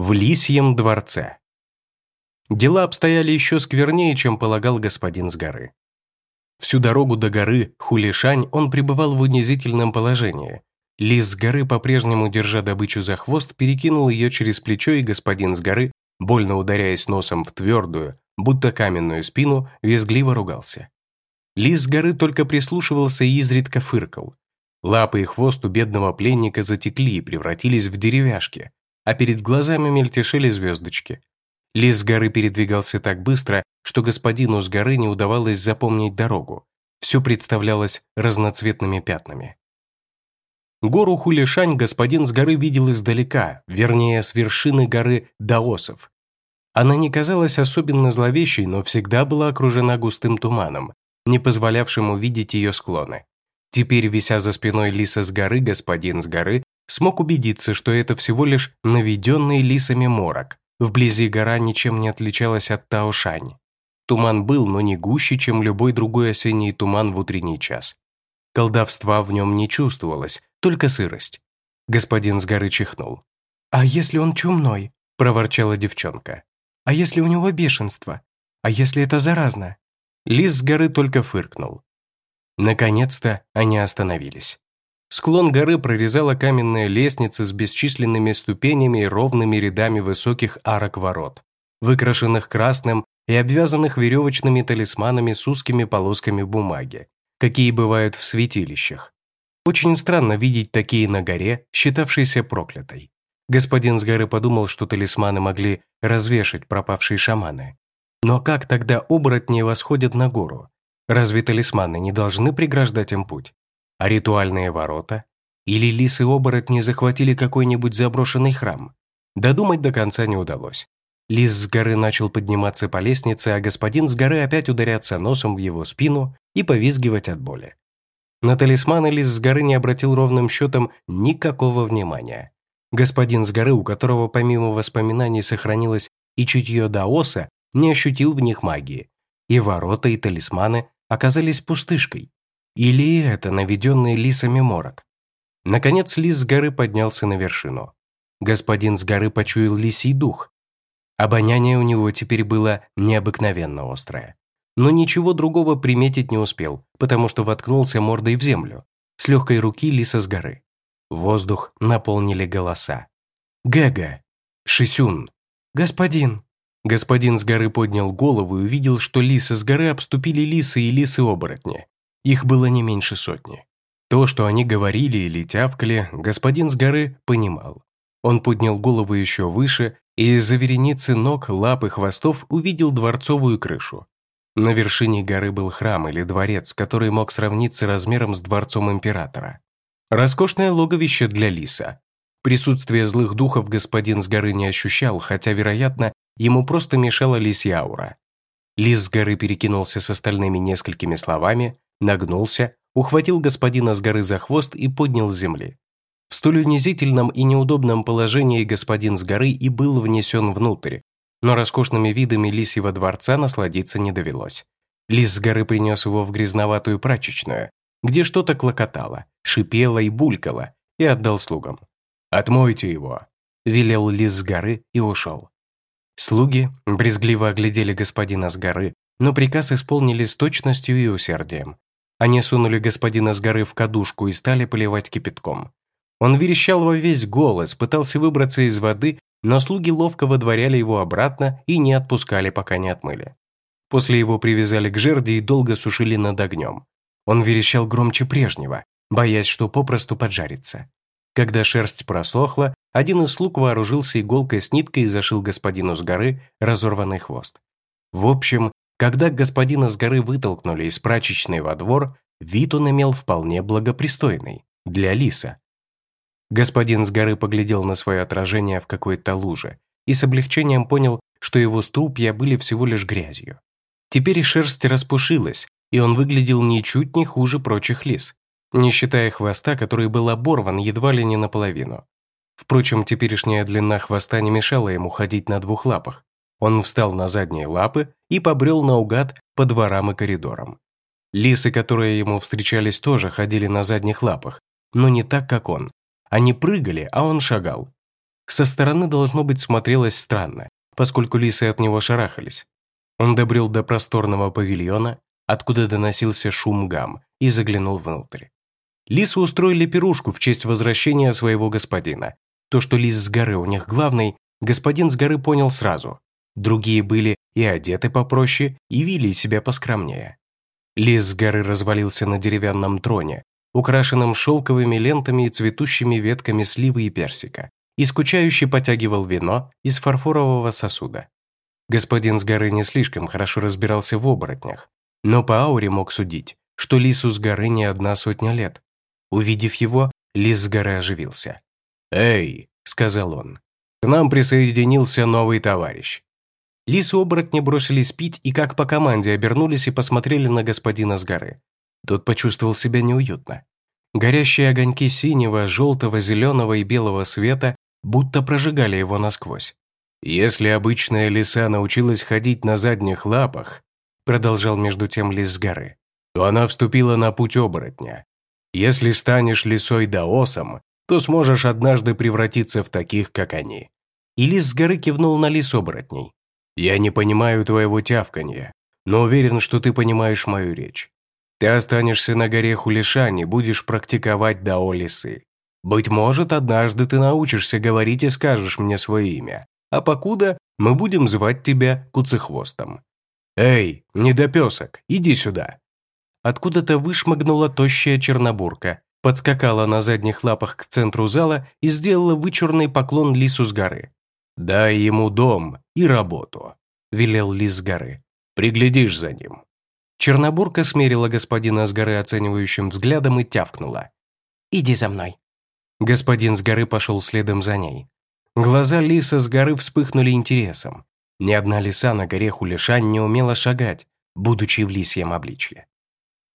В Лисьем дворце. Дела обстояли еще сквернее, чем полагал господин с горы. Всю дорогу до горы Хулишань он пребывал в унизительном положении. Лис с горы, по-прежнему держа добычу за хвост, перекинул ее через плечо, и господин с горы, больно ударяясь носом в твердую, будто каменную спину, визгливо ругался. Лис с горы только прислушивался и изредка фыркал. Лапы и хвост у бедного пленника затекли и превратились в деревяшки, а перед глазами мельтешили звездочки. Лис с горы передвигался так быстро, что господину с горы не удавалось запомнить дорогу. Все представлялось разноцветными пятнами. Гору Хулишань господин с горы видел издалека, вернее, с вершины горы Даосов. Она не казалась особенно зловещей, но всегда была окружена густым туманом, не позволявшим увидеть ее склоны. Теперь, вися за спиной лиса с горы, господин с горы смог убедиться, что это всего лишь наведенный лисами морок. Вблизи гора ничем не отличалась от Таошань. Туман был, но не гуще, чем любой другой осенний туман в утренний час. Колдовства в нем не чувствовалось, только сырость. Господин с горы чихнул. «А если он чумной?» – проворчала девчонка. «А если у него бешенство? А если это заразно?» Лис с горы только фыркнул. Наконец-то они остановились. Склон горы прорезала каменная лестница с бесчисленными ступенями и ровными рядами высоких арок ворот, выкрашенных красным и обвязанных веревочными талисманами с узкими полосками бумаги, какие бывают в святилищах. Очень странно видеть такие на горе, считавшейся проклятой. Господин с горы подумал, что талисманы могли развешать пропавшие шаманы. Но как тогда оборотни восходят на гору? Разве талисманы не должны преграждать им путь? А ритуальные ворота? Или лисы-оборотни захватили какой-нибудь заброшенный храм? Додумать до конца не удалось. Лис с горы начал подниматься по лестнице, а господин с горы опять ударяться носом в его спину и повизгивать от боли. На талисманы Лис с горы не обратил ровным счетом никакого внимания. Господин с горы, у которого помимо воспоминаний сохранилось и чутье Даоса, не ощутил в них магии. И ворота, и талисманы оказались пустышкой. Или это наведенный лисами морок? Наконец лис с горы поднялся на вершину. Господин с горы почуял лисий дух. Обоняние у него теперь было необыкновенно острое. Но ничего другого приметить не успел, потому что воткнулся мордой в землю, с легкой руки лиса с горы. Воздух наполнили голоса. «Гэга! Шисюн! Господин!» Господин с горы поднял голову и увидел, что лисы с горы обступили лисы и лисы-оборотни. Их было не меньше сотни. То, что они говорили или тявкали, господин с горы понимал. Он поднял голову еще выше и из-за вереницы ног, лап и хвостов увидел дворцовую крышу. На вершине горы был храм или дворец, который мог сравниться размером с дворцом императора. Роскошное логовище для лиса. Присутствие злых духов господин с горы не ощущал, хотя, вероятно, ему просто мешала лисья аура. Лис с горы перекинулся с остальными несколькими словами, нагнулся, ухватил господина с горы за хвост и поднял с земли. В столь унизительном и неудобном положении господин с горы и был внесен внутрь, но роскошными видами лисьего дворца насладиться не довелось. Лис с горы принес его в грязноватую прачечную, где что-то клокотало, шипело и булькало, и отдал слугам. «Отмойте его», – велел лис с горы и ушел. Слуги брезгливо оглядели господина с горы, но приказ исполнили с точностью и усердием. Они сунули господина с горы в кадушку и стали поливать кипятком. Он верещал во весь голос, пытался выбраться из воды, но слуги ловко водворяли его обратно и не отпускали, пока не отмыли. После его привязали к жерди и долго сушили над огнем. Он верещал громче прежнего, боясь, что попросту поджарится. Когда шерсть просохла, один из слуг вооружился иголкой с ниткой и зашил господину с горы разорванный хвост. В общем, когда господина с горы вытолкнули из прачечной во двор, вид он имел вполне благопристойный для лиса. Господин с горы поглядел на свое отражение в какой-то луже и с облегчением понял, что его струпья были всего лишь грязью. Теперь шерсть распушилась, и он выглядел ничуть не хуже прочих лис, не считая хвоста, который был оборван едва ли не наполовину. Впрочем, теперешняя длина хвоста не мешала ему ходить на двух лапах. Он встал на задние лапы и побрел наугад по дворам и коридорам. Лисы, которые ему встречались, тоже ходили на задних лапах, но не так, как он. Они прыгали, а он шагал. Со стороны должно быть смотрелось странно, поскольку лисы от него шарахались. Он добрел до просторного павильона, откуда доносился шум гам, и заглянул внутрь. Лисы устроили пирушку в честь возвращения своего господина. То, что лис с горы у них главный, господин с горы понял сразу. Другие были и одеты попроще, и вели себя поскромнее. Лис с горы развалился на деревянном троне, украшенном шелковыми лентами и цветущими ветками сливы и персика, и скучающе потягивал вино из фарфорового сосуда. Господин с горы не слишком хорошо разбирался в оборотнях, но по ауре мог судить, что лису с горы не одна сотня лет. Увидев его, лис с горы оживился. «Эй!» – сказал он. «К нам присоединился новый товарищ». Лисы-оборотни бросились пить и как по команде обернулись и посмотрели на господина с горы. Тот почувствовал себя неуютно. Горящие огоньки синего, желтого, зеленого и белого света будто прожигали его насквозь. «Если обычная лиса научилась ходить на задних лапах», продолжал между тем лис с горы, то она вступила на путь оборотня. Если станешь лисой даосом, то сможешь однажды превратиться в таких, как они. И лис с горы кивнул на лис оборотней. Я не понимаю твоего тявканья, но уверен, что ты понимаешь мою речь. Ты останешься на горе Хулишани, будешь практиковать дао лисы. Быть может, однажды ты научишься говорить и скажешь мне свое имя. А покуда мы будем звать тебя Куцехвостом. Эй, недопесок, иди сюда. Откуда-то вышмыгнула тощая чернобурка, подскакала на задних лапах к центру зала и сделала вычурный поклон лису с горы. «Дай ему дом и работу», – велел лис с горы. «Приглядишь за ним». Чернобурка смерила господина с горы оценивающим взглядом и тявкнула. «Иди за мной». Господин с горы пошел следом за ней. Глаза лиса с горы вспыхнули интересом. Ни одна лиса на горе Хулишань не умела шагать, будучи в лисьем обличье.